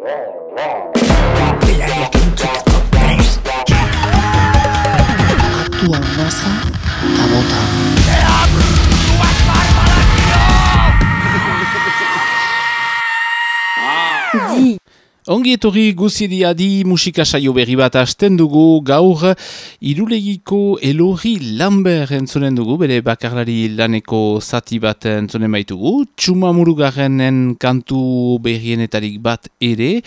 roar, roar. Ongi etorri guzidia di musika saio berri bat hasten dugu gaur. Irulegiko elorri Lambert entzunen dugu, bere bakarlari laneko zati bat entzunen baitugu, txuma murugarrenen kantu berrienetarik bat ere,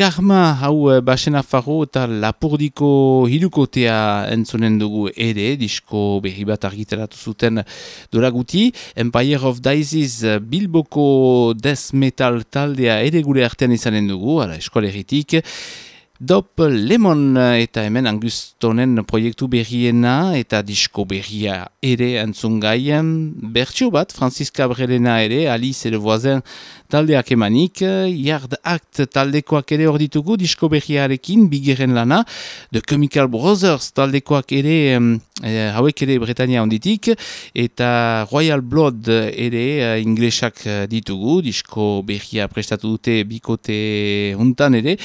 Karma hau eh, basena farro eta lapurdiko hirukotea entzunen dugu ere, disko berri bat argitaratu zuten doraguti. Empire of Daisies eh, Bilboko Death Metal taldea ere gure artean izanen dugu, ara eskolegitik. Dop Lemon eh, eta hemen Angustonen proiektu berriena eta disko berria ere entzun gaien. Bertxo bat, Francis Cabrerena ere, Alice le voisin taldeak emanik. Yard Act taldekoak ere hor ditugu disko berriarekin, bigeren lana. The Chemical Brothers taldekoak ere, eh, hauek ere Bretania onditik. Eta Royal Blood ere eh, inglesak eh, ditugu, disko berria prestatu dute bikote untan ere.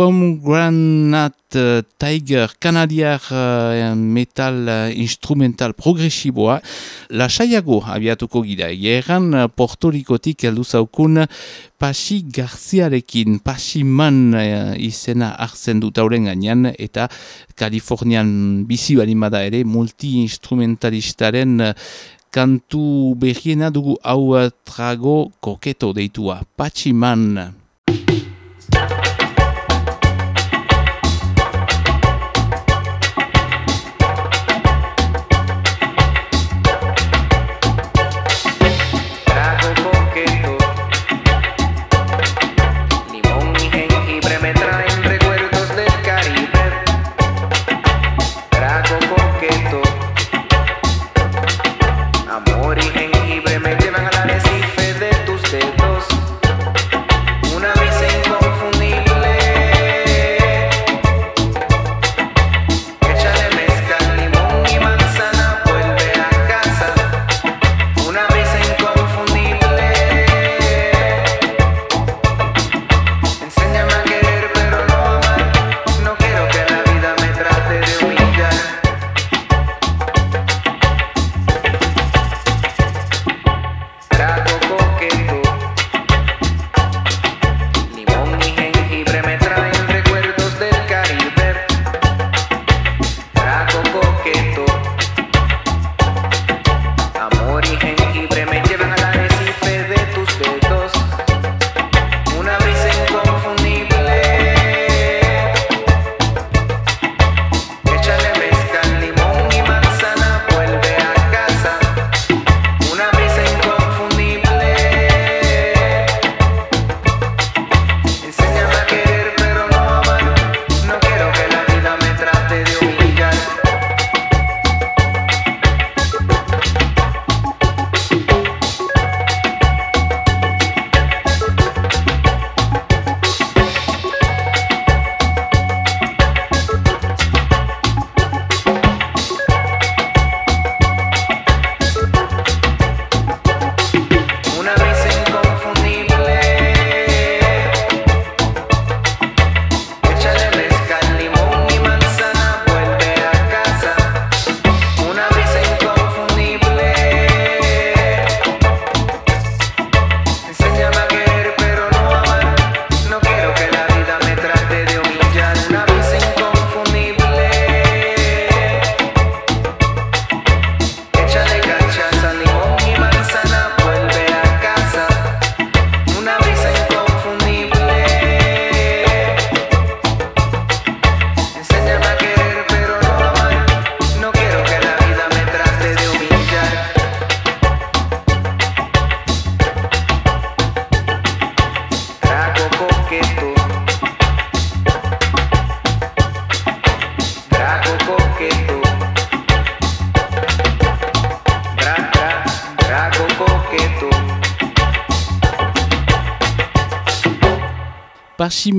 Pomegranate uh, Tiger kanadiar uh, metal uh, instrumental progresiboa. Lasaiago abiatuko gira. Egeran uh, Portorikotik heldu zaukun Pasi Garziarekin, Pasi Man uh, izena hartzen dut auren gainean. Eta Kalifornian bizi balimada ere multi-instrumentalistaren uh, kantu behiena dugu. Hau trago koketo deitua. Pasi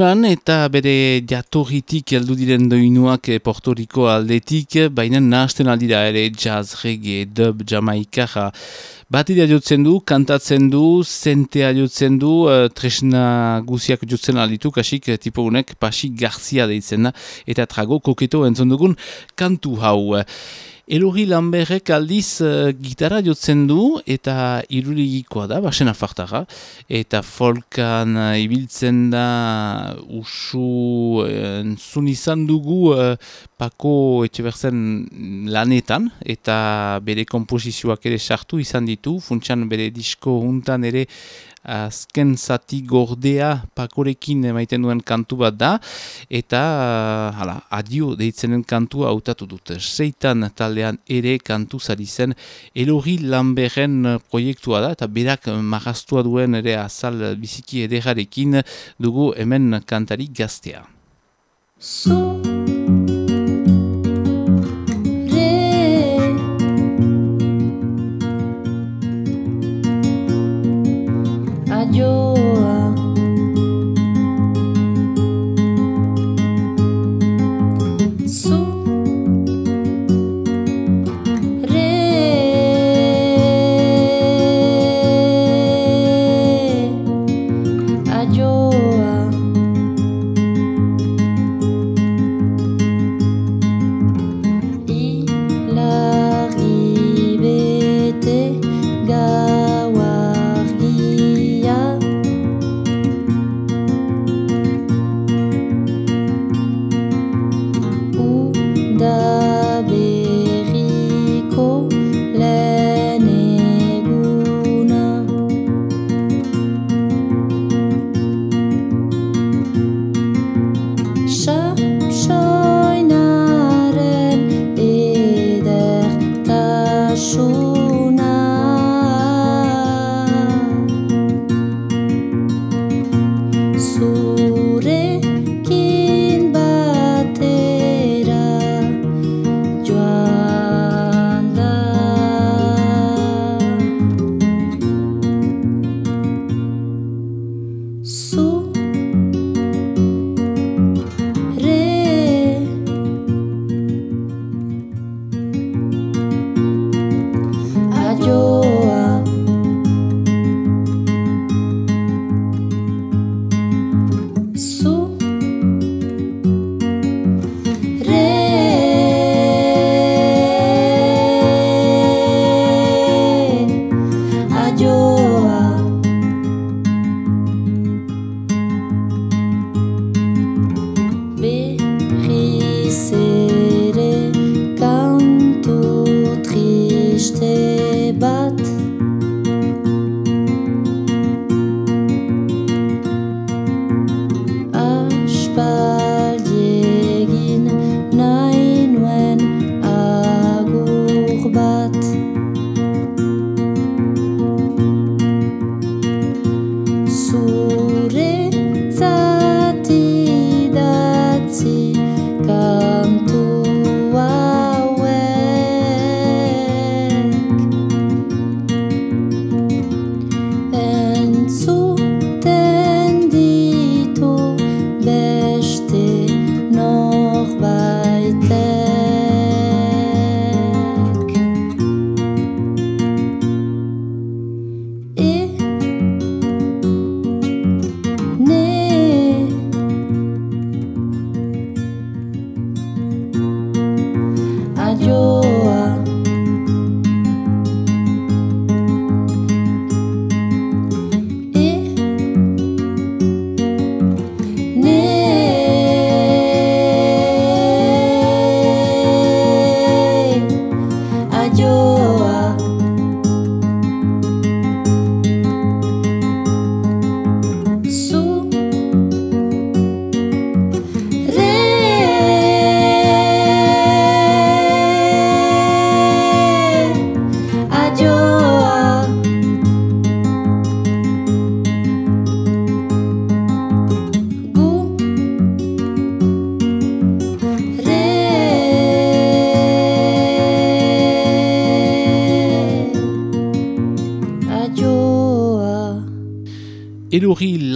Pasiman eta bere jatorritik heldu diren doinuak eh, Porto Rico aldetik, baina nahasten aldira ere jazz, reggae, dub, jamaika, Batidea jotzen du, kantatzen du, zentea jotzen du, uh, tresna guziak jotzen alditu, kasik uh, tipo unek pasi garzia deitzen da, eta trago koketo entzon dugun kantu hau. Elori Lamberrek aldiz uh, gitarra jotzen du eta iruligikoa da, basen afartara. Eta folkan uh, ibiltzen da usu uh, izan dugu uh, pako etxe lanetan eta bere komposizioak ere sartu izan ditu. Funtsan bere disko juntan ere azken zati gordea pakorekin emaiten duen kantu bat da, eta hala, adio deitzenen kantua hautatu dut. Seitan taldean ere kantu zari zen Elori Lamberen proiektua da, eta berak marastua duen ere azal biziki ederarekin dugu hemen kantari gaztea.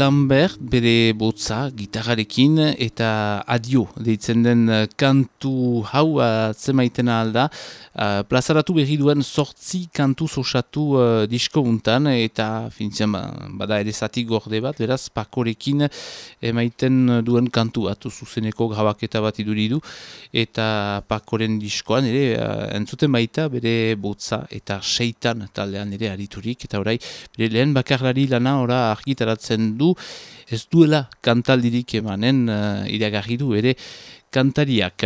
Lambert bere botza gitarrarekin eta adio deitzen den kantu hau atzemaitena alda uh, plazaratu berri duen sortzi kantu sosatu uh, disko untan eta fintzen ba, bada ere zati gorde bat beraz pakorekin emaiten duen kantu bat zuzeneko grabaketa bat iduridu eta pakoren diskoan ere uh, entzuten baita bere botza eta seitan taldean ere ariturik eta orai bere lehen bakarlari lana ora argitaratzen du ez duela kantaldirik emanen uh, iragarri du ere kantariak.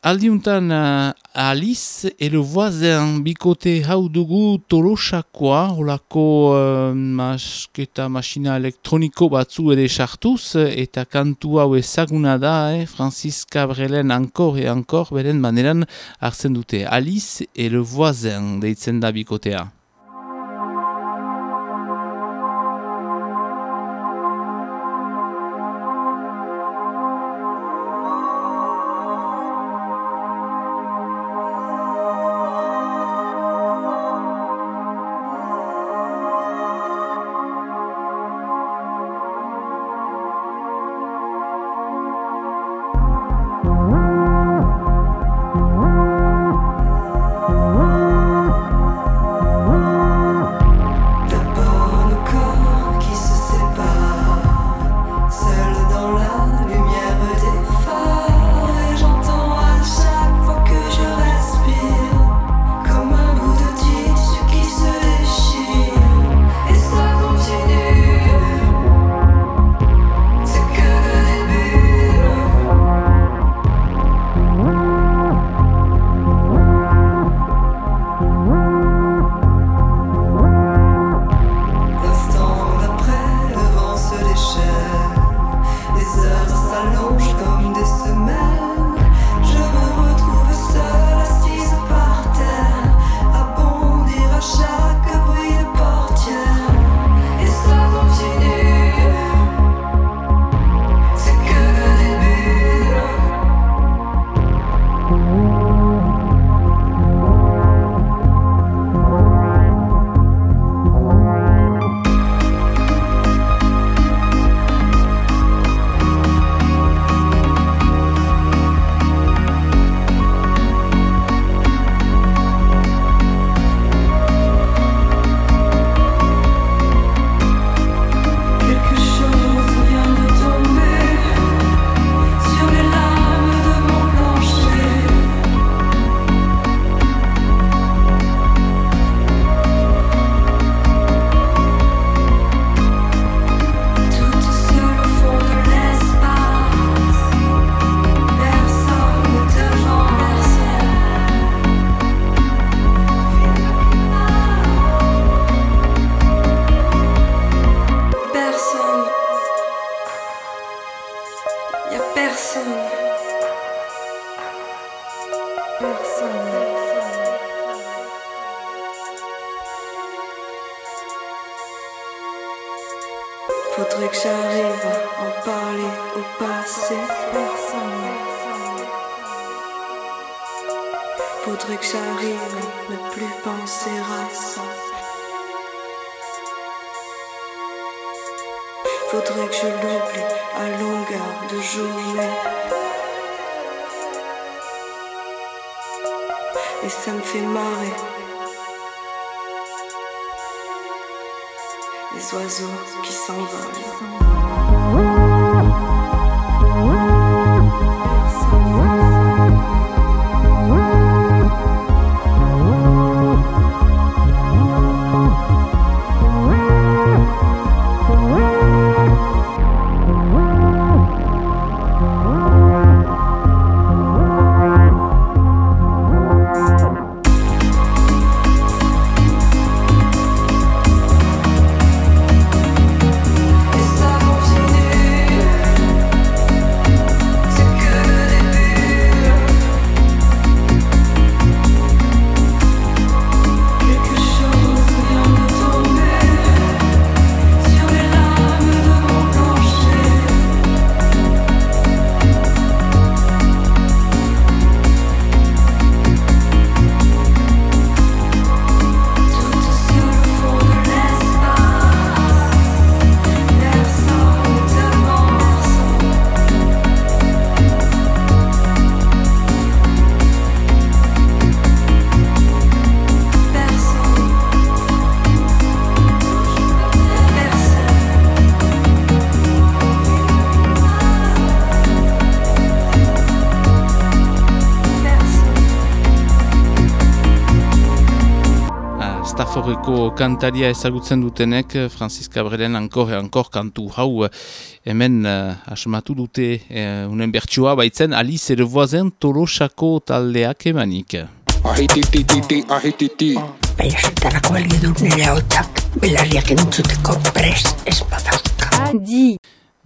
Aldiuntan uh, Alice et le voisin bikote hau dugu tolosakoa, holako uh, masketa masina elektroniko batzu ere sartuz, eta kantu hau ezaguna da, eh, Francis Cabrelen ankor e ankor, beren maneran hartzen dute. Alice et le voisin deitzen da bikotea. Faudrait que j'arrive à en parler au passé. Faudrait que j'arrive à ne plus penser à ça. Faudrait que je l'oublie à longueur de journée. et ça me fait marrer. Les oiseaux qui s'envolent. Aurreko kantaria ezagutzen dutenek, Francis Cabrelen ankor, ankor kantu hau hemen uh, asmatu dute uh, unen bertsua baitzen Alice ere voizen Tolosako taldeak emanik. Ahititititi, ahititi. Balio dut nire hau belarriak entzuteko prest ez badauka. Adi.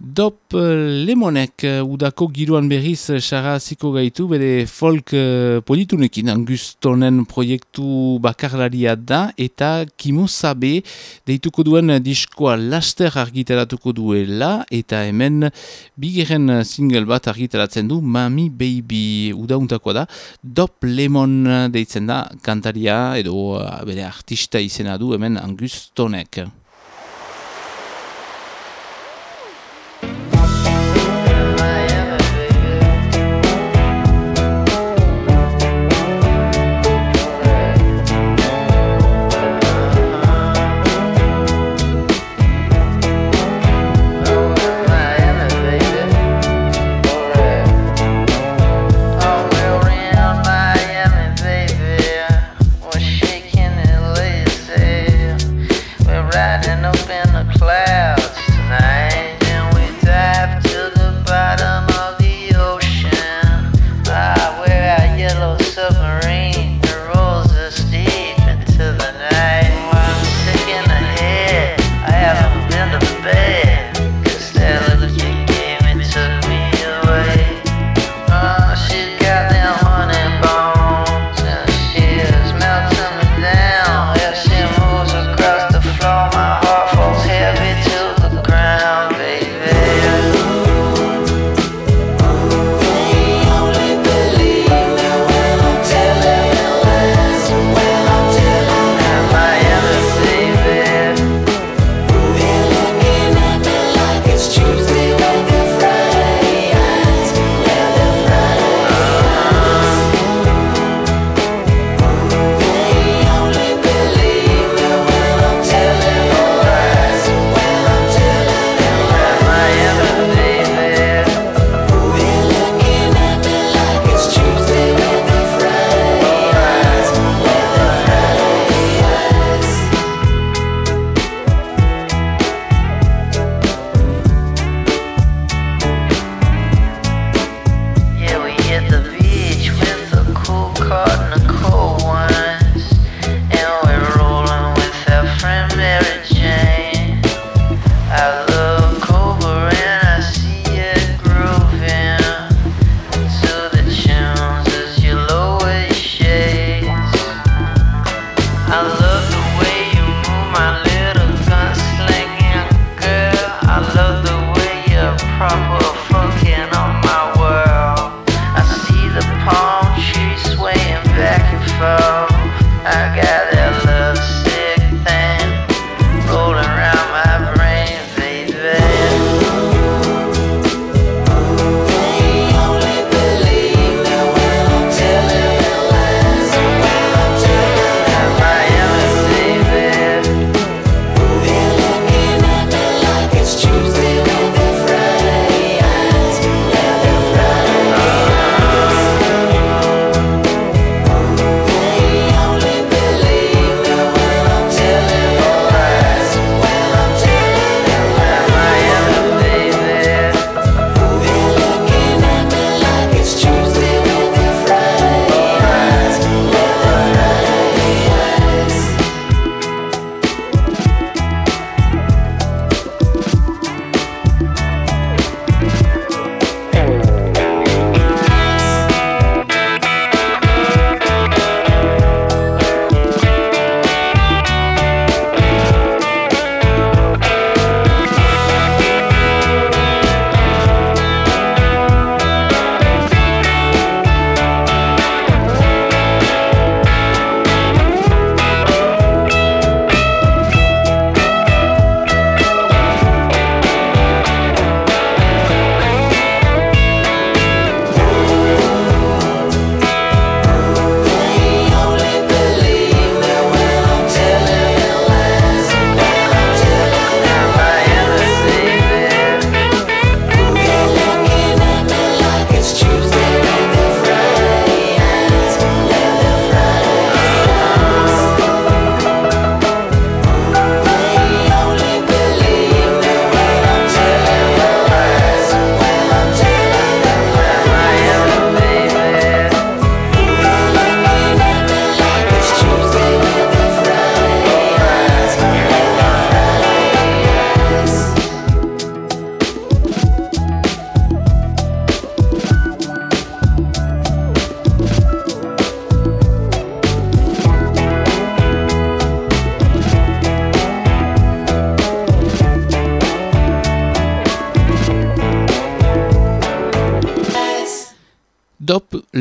Dop eh, Lemonek uh, udako giroan berriz xara hasiko gaitu, bere folk uh, politunekin angustonen proiektu bakarlaria da, eta Kimo Sabe deituko duen diskoa laster argitaratuko duela, eta hemen bigeren single bat argitaratzen du, Mami Baby udauntakoa da, Dop Lemon deitzen da kantaria, edo uh, bere artista izena du hemen angustonek.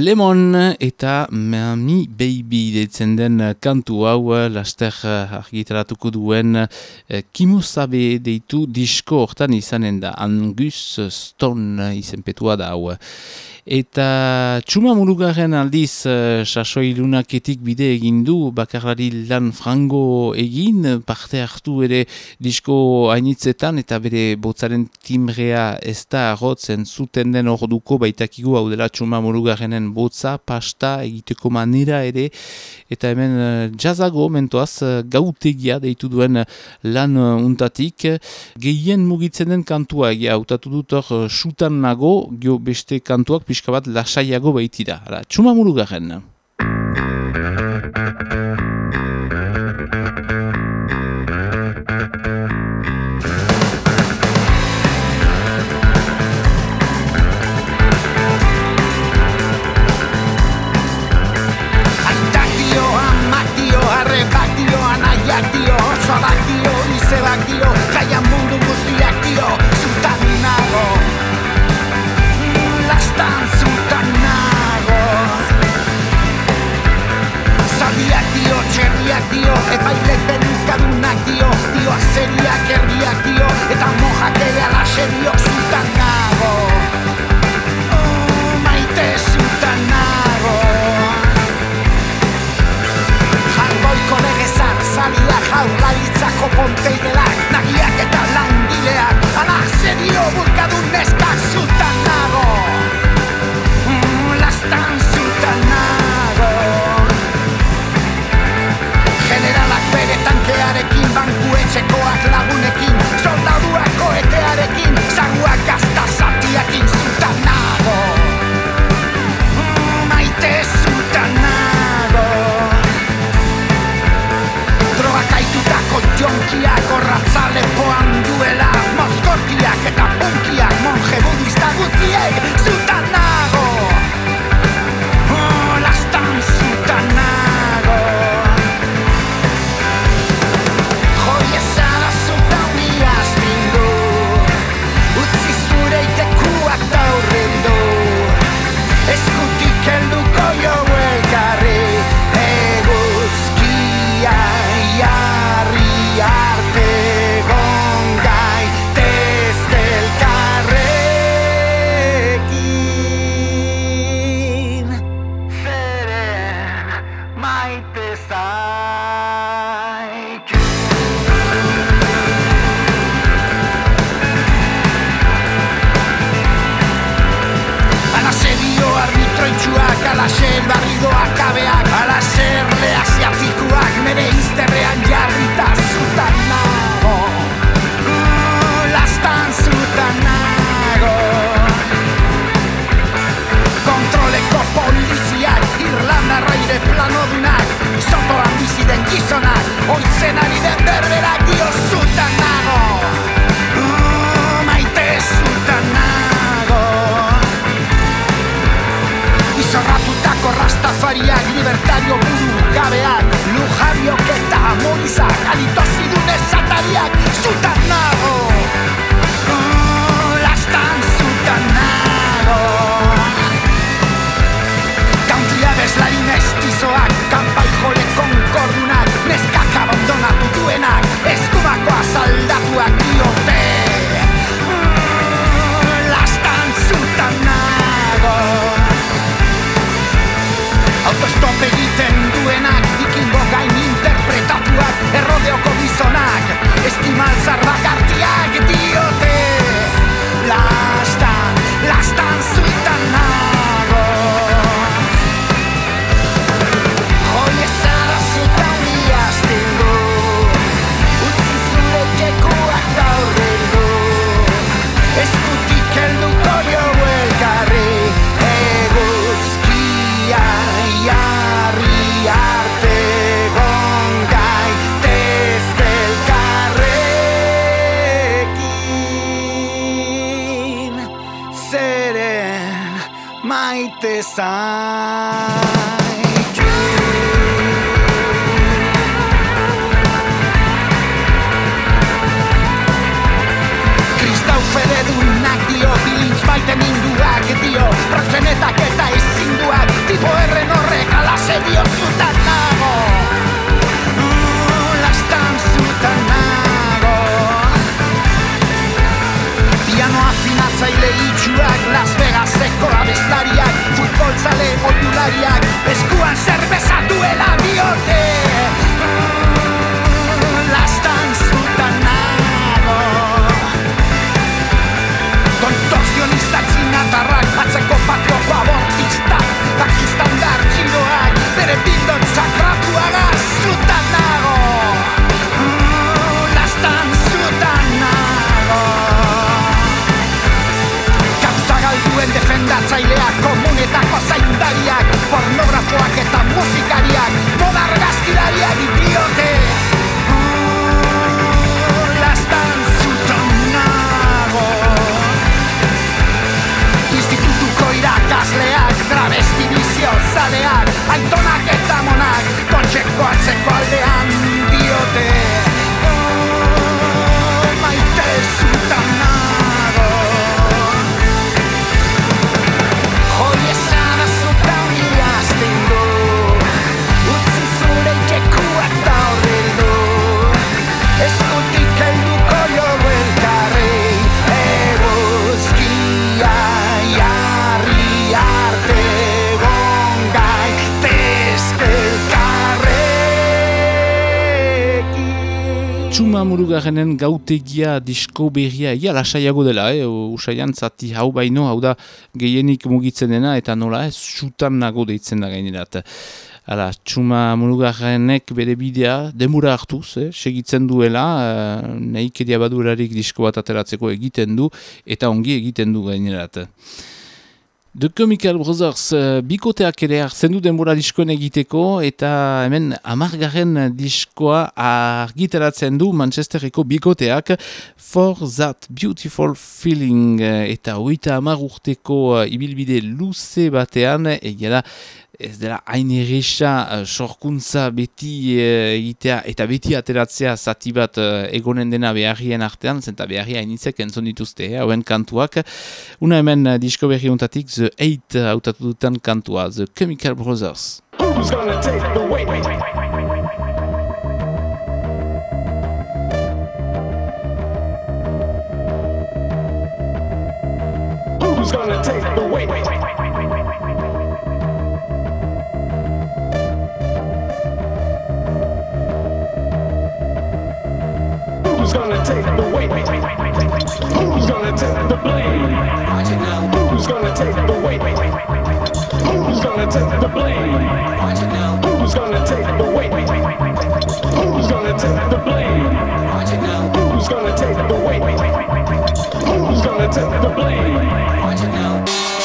Lemon eta Mami Baby deitzen den kantu hau laster argitaratuko duen eh, Kimusabe deitu disko hortan izanen da Angus Stone izenpetua da hau. Eta txuma mulugaren aldiz uh, sasoi lunaketik bide egin du bakarlari lan frango egin parte hartu ere disko hainitzetan eta bere botzaren timrea ez da arrotzen zuten den orduko baitakigu hau dela txuma murugarenen botza, pasta egiteko manera ere. Eta hemen uh, jazago mentoaz uh, gautegia deitu duen lan untatik. Gehien mugitzen den kantua egia hautatu dut hor sutan nago gio beste kantuak pixka bat lasaiago baitira. Hala, txuma murugarren. Azeriak herriak dio, eta mojak ere alaxe dio, zutan nago. Oh, maite zutan nago. Jangoiko legezak, zalia jaurlaritzako ponteidelak rastafariak, libertario buru gabeak Lujariok eta amorizak, aditozidun esatariak Zutan nago. Lastan zutan nago. Country abeslari mestizoak, kanpai jole konkordunak Neskak abandonatu duenak, eskumako azaldatuak Autostop egiten duenak Vikingo gain interpretatuak Errodeoko gizonak Eskimal zarbakartiak diote. Lastan, lastan zuitan nago zale modulariak Murugarrenen gautegia disko berria, ia lasaiago dela, eh? usaian zati hau baino, hau da gehienik mugitzen dena, eta nola ez, sutan nago deitzen da gainerat. Hala, txuma murugarrenek bere bidea, demura hartuz, eh? segitzen duela, eh, nahik edia badurarik disko bat ateratzeko egiten du, eta ongi egiten du gainerat. The Chemical Brothers uh, bikoteak ere hartzen du denbora diskoen egiteko eta hemen amargarren diskoa argitaratzen du Manchesterreko bikoteak For That Beautiful Feeling uh, eta hoita amar urteko uh, ibilbide luze batean egela ez dela hain erresa uh, sorkuntza beti uh, egitea eta beti ateratzea zati bat uh, egonen dena beharrien artean, zenta beharria hainitzek entzun dituzte, eh, hauen kantuak. Una hemen disko berri untatik The Eight uh, hautatu dutan kantua, The Chemical Brothers. Who's gonna take the weight? Who's gonna take the weight? Who's gonna take the blame? Who's gonna take the weight? Who's gonna take the blame? Who's gonna take the weight? Who's gonna take the blame?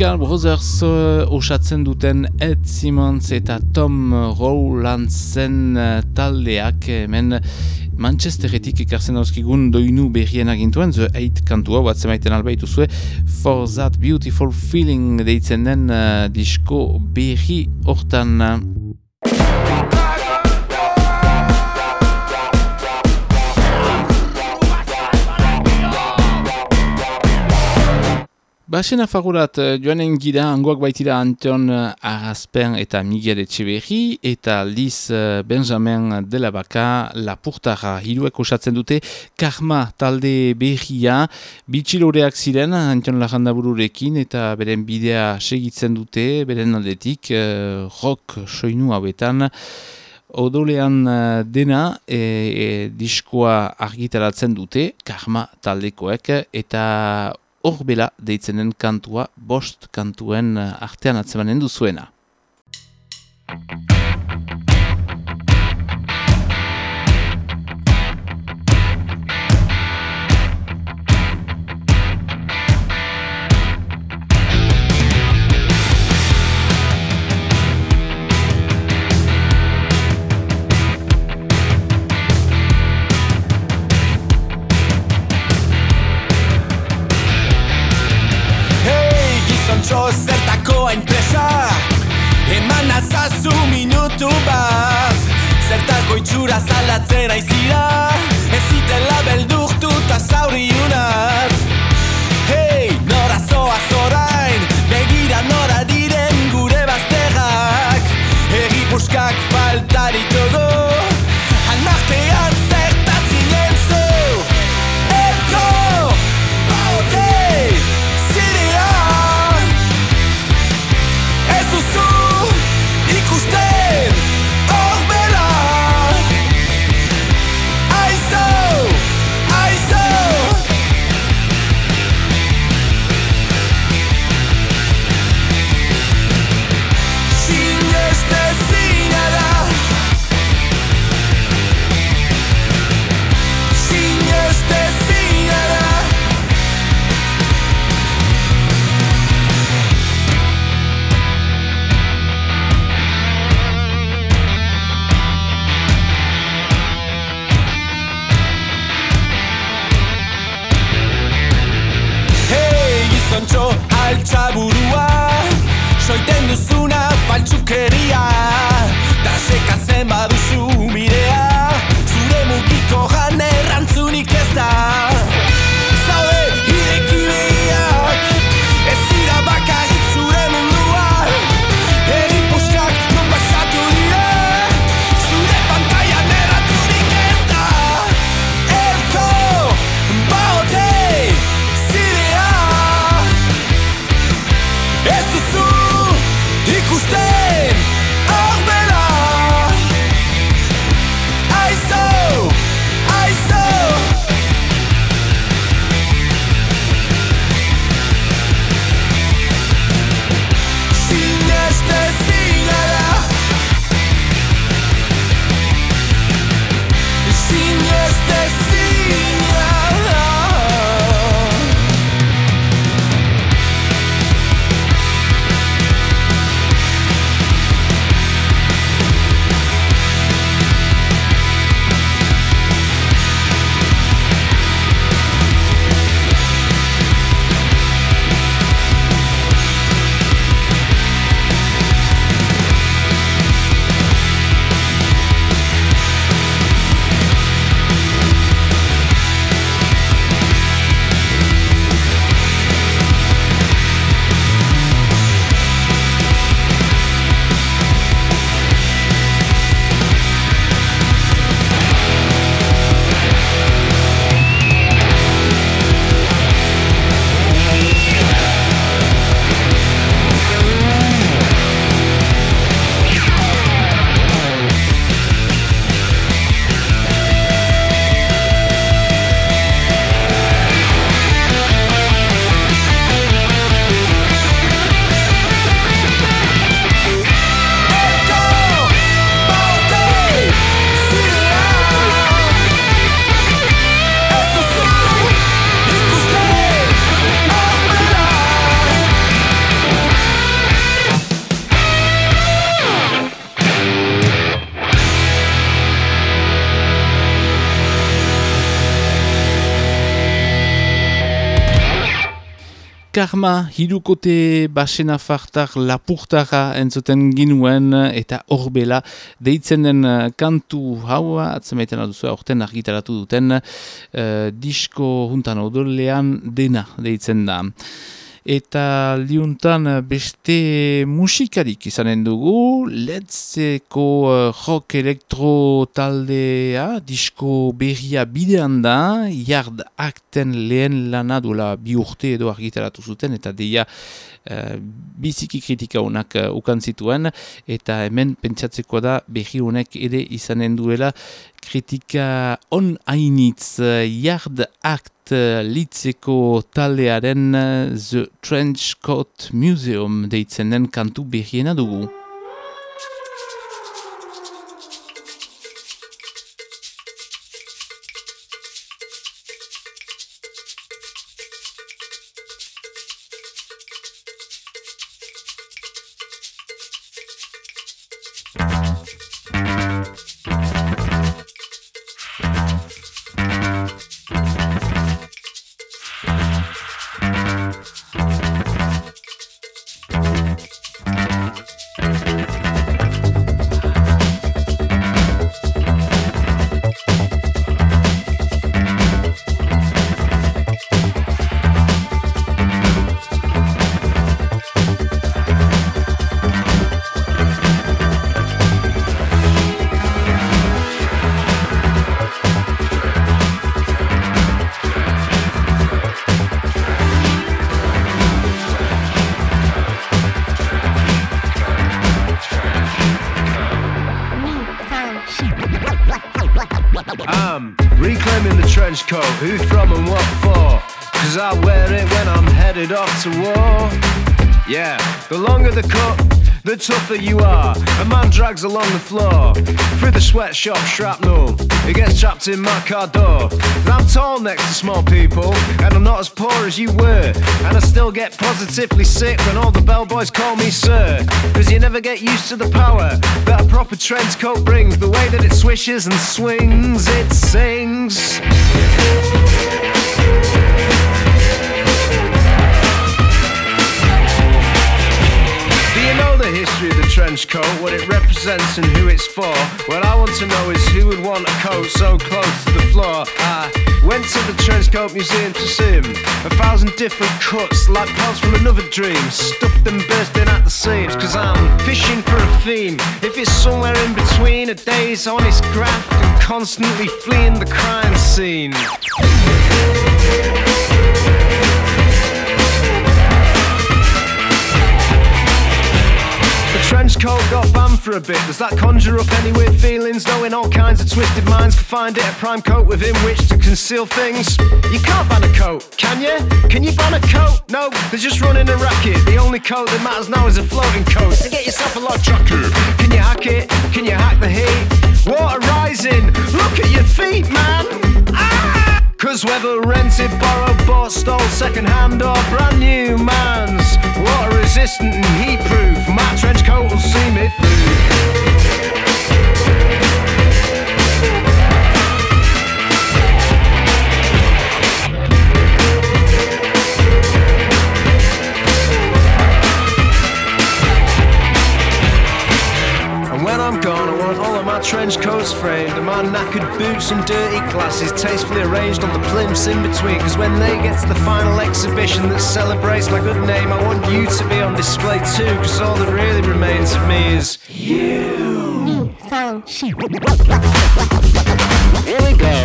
Chemical Brothers uh, osatzen duten Ed Simmons eta Tom Rowlandsen uh, taldeak hemen Manchesteretik ekartzen dauzkigun doinu berrien agintuan, The Eight kantua, bat zemaiten albaitu zuen, For That Beautiful Feeling deitzen den uh, disko berri hortan. Basen afagurat eh, joanen gira angoak baitira Anton eh, Araspen eta Miguel Etxeberri eta Liz eh, Benjamin Delabaka Lapurtara hiruek osatzen dute Karma talde berria. Bitxiloreak ziren Anton Lajandabururekin eta beren bidea segitzen dute beren aldetik rock soinu hauetan. Odolean dena e, diskoa argitaratzen dute, karma taldekoek, eta hor bela deitzen den kantua bost kantuen eh, artean atzemanen duzuena. Itxura zalatzen aizira. Ez zitela beldurtu eta zauri Karma hirukote basena fartar lapurtara entzuten ginuen eta horbela deitzen den uh, kantu haua atzemaiten aduzu aurten argitaratu duten uh, disko juntan odolean dena deitzen da eta liuntan beste musikarik izanen dugu, letzeko uh, rock elektro taldea, disko berria bidean da, jard akten lehen lana duela bi urte edo argitaratu zuten, eta deia uh, biziki kritika honak uh, ukan zituen, eta hemen pentsatzeko da berri honek ere izanen duela kritika on hainitz jard akt litzeko taldearen The Trench Coat Museum deitzen den kantu behiena dugu. You are. A man drags along the floor through the sweatshop shrapnel. He gets trapped in my car door. I'm tall next to small people, and I'm not as poor as you were. And I still get positively sick when all the bellboys call me sir. Cause you never get used to the power that a proper trench coat brings. The way that it swishes and swings, it sings. History of the trench coat, what it represents and who it's for? What I want to know is who would want a coat so close to the floor. I went to the trench coat museum to see him. A thousand different cuts, like parts from another dream, stuffed and bursting at the seams. Cause I'm fishing for a theme. If it's somewhere in between a day's honest graft and constantly fleeing the crime scene. Trench coat got banned for a bit. Does that conjure up any weird feelings? Knowing all kinds of twisted minds can find it a prime coat within which to conceal things. You can't ban a coat, can you? Can you ban a coat? No, they're just running a racket. The only coat that matters now is a floating coat. So get yourself a log jacket. Can you hack it? Can you hack the heat? Water rising. Look at your feet, man. Cause whether rented, borrowed, bought, stole, second hand or brand new man's. Water resistant and heat proof, my trench coat will see me through want all of my trench coats framed And my knackered boots and dirty glasses Tastefully arranged on the plimps in between. Cause when they get to the final exhibition That celebrates my good name I want you to be on display too Cause all that really remains of me is you. Hmm, Here we go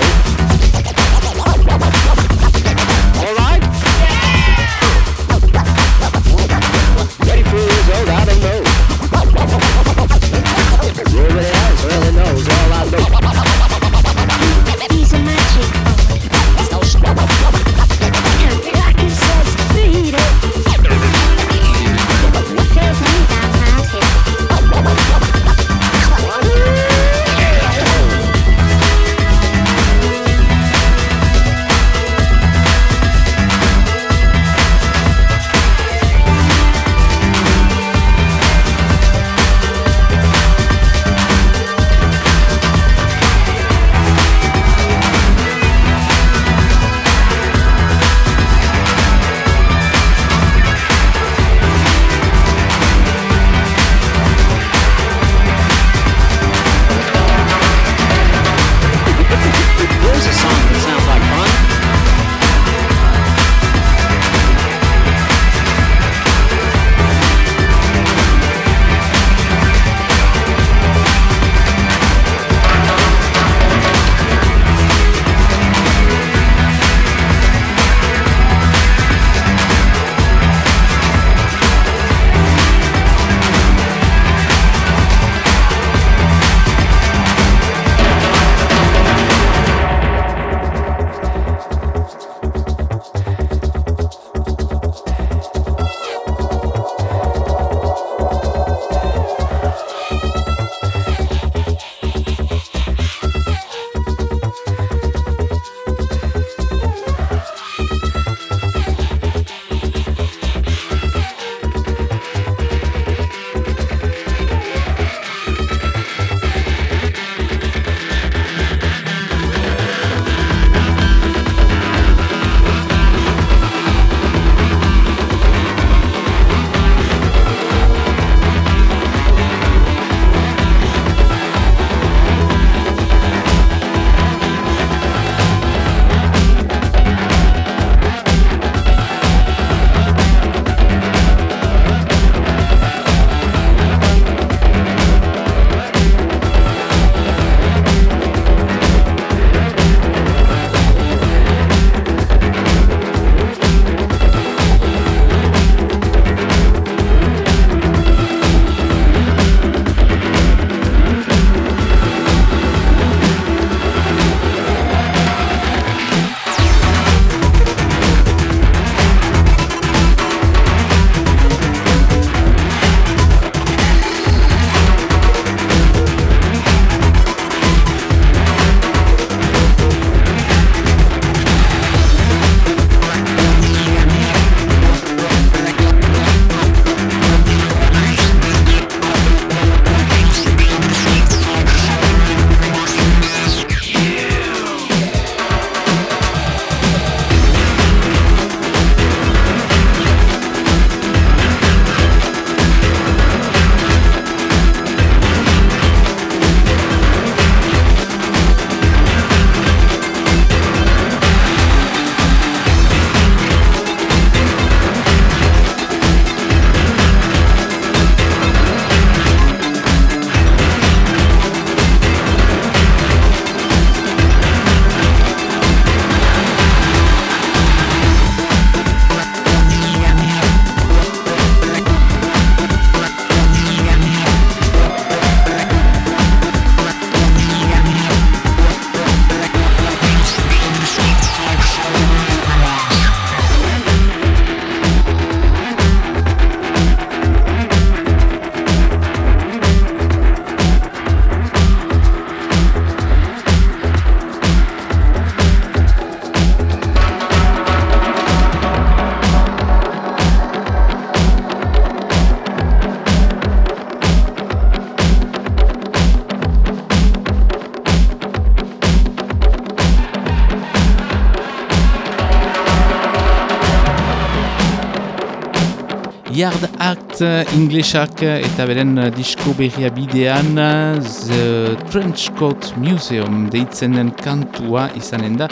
inglesak eta beren disko berria bidean The Trenchcoat Museum deitzen den kantua izanen da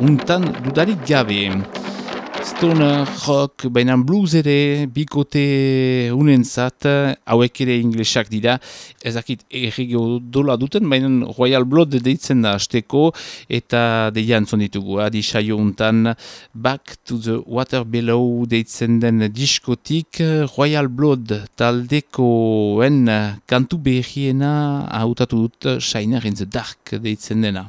untan dudarik gabe. Stoner, rock, baina blues ere, bikote unentzat, hauek ere inglesak dira, ezakit erregio dola duten, baina Royal Blood deitzen da azteko, eta deia antzon ditugu, adi saio untan, Back to the Water Below deitzen den diskotik, Royal Blood taldekoen kantu behiena hautatu dut, Shiner in the Dark deitzen dena.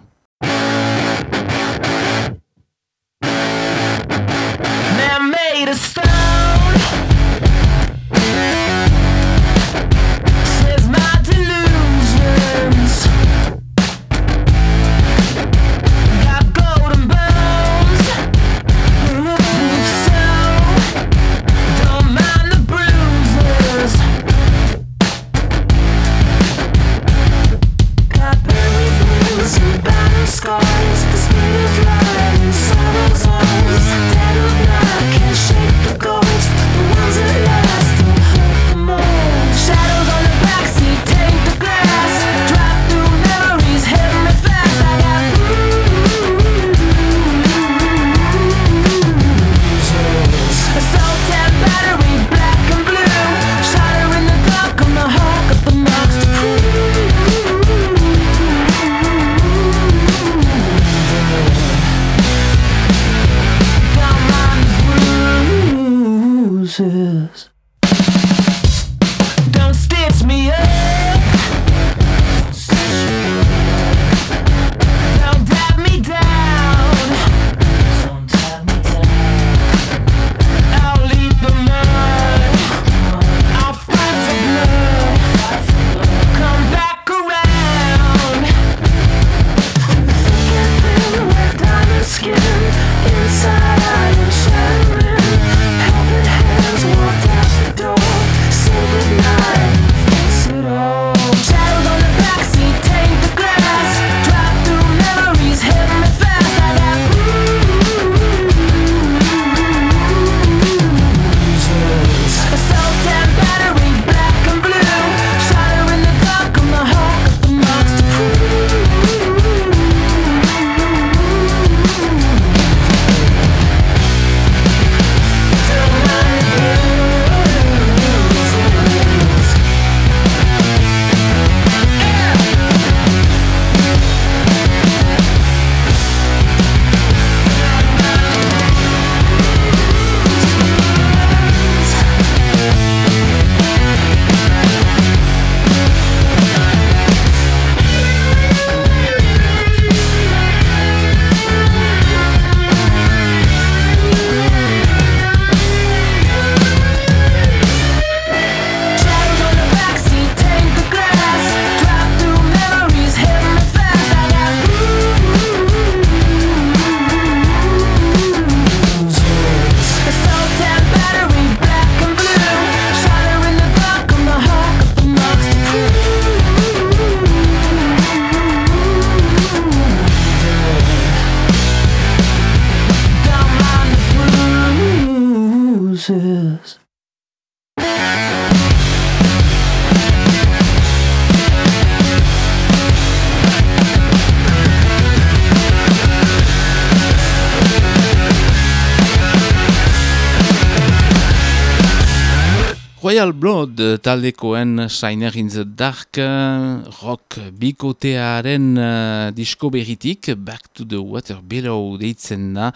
Royal Blood taldekoen Shiner in the Dark eh, rock bikotearen uh, disko berritik Back to the Water Below deitzen da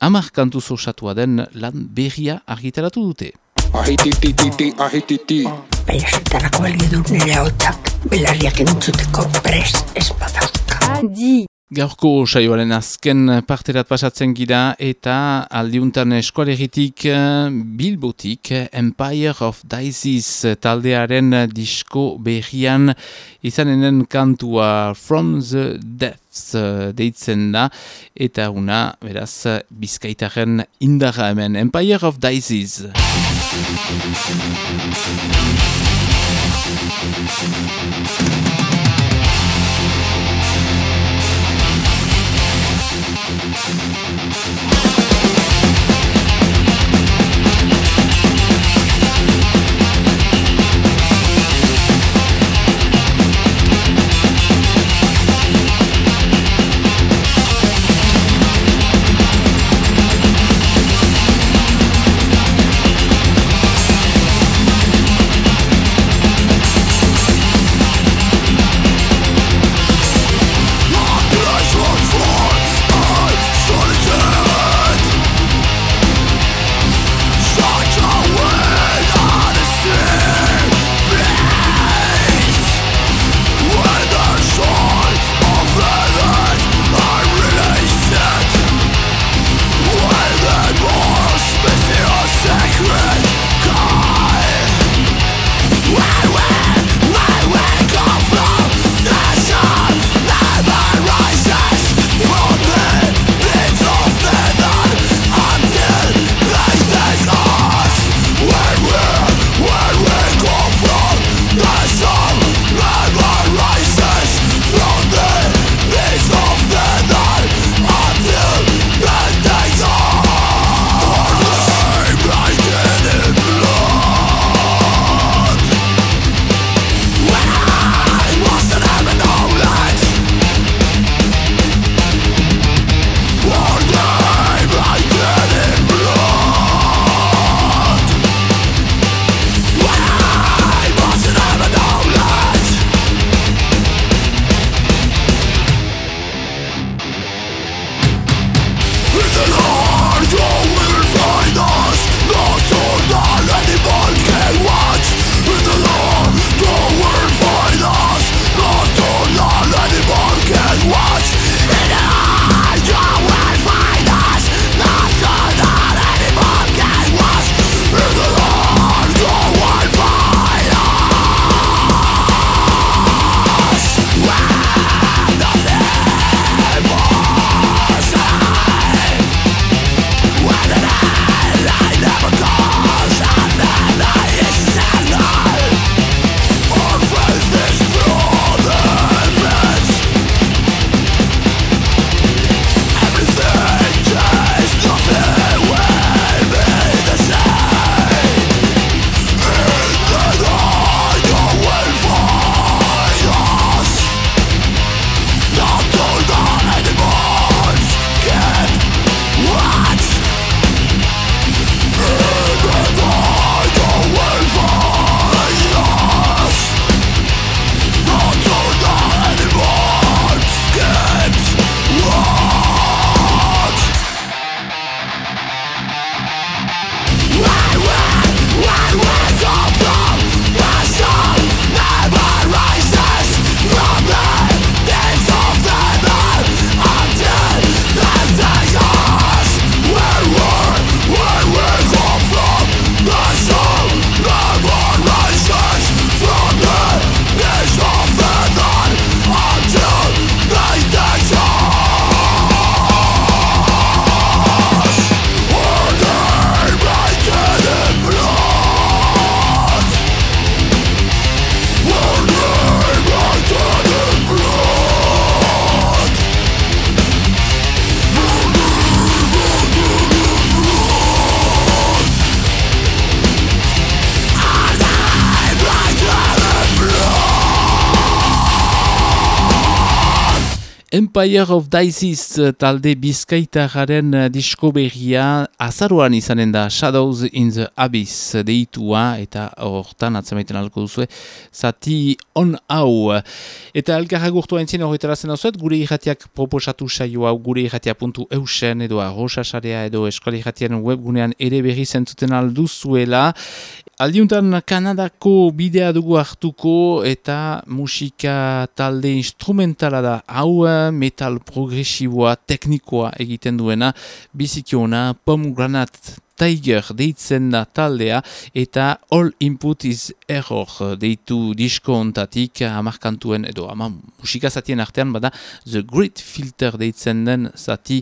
Amar kantuz osatua den lan berria argitaratu dute. Ahititititi, ahititi. Baiasetarako balio du nire hotzak belarriak entzuteko prest ez badauka. Adi. Gaurko saioaren azken parterat pasatzen gira eta aldiuntan eskualeritik eh, Bilbotik Empire of Disease taldearen disko berrian izanenen kantua From the Depths eh, deitzen da eta una beraz bizkaitaren indarra hemen Empire of Disease. ハハハハ! the call Empire of Dices eh, talde bizkaitararen eh, disko berria azaruan izanen da Shadows in the Abyss deitua eta hortan atzamaiten alko duzue zati on hau. Eta elkarra gurtu haintzien horretara zen gure irratiak proposatu saio hau gure irratia puntu eusen edo arrosasarea edo eskola irratiaren webgunean ere berri zentzuten alduzuela Aldiuntan Kanadako bidea dugu hartuko eta musika talde instrumentala da. Hau metal progresiboa teknikoa egiten duena. Bizikiona Pomegranate Tiger deitzen da taldea eta All Input is Error deitu disko ontatik amarkantuen edo ama musika zatien artean bada The Great Filter deitzen den zati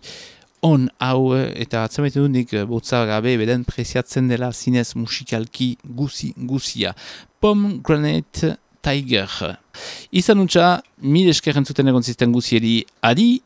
on hau eta atzamaitu dut nik botza gabe beden preziatzen dela zinez musikalki guzi guzia. Pom Granite Tiger. Izan untxa, mil eskerren zuten egon zisten guzieri adi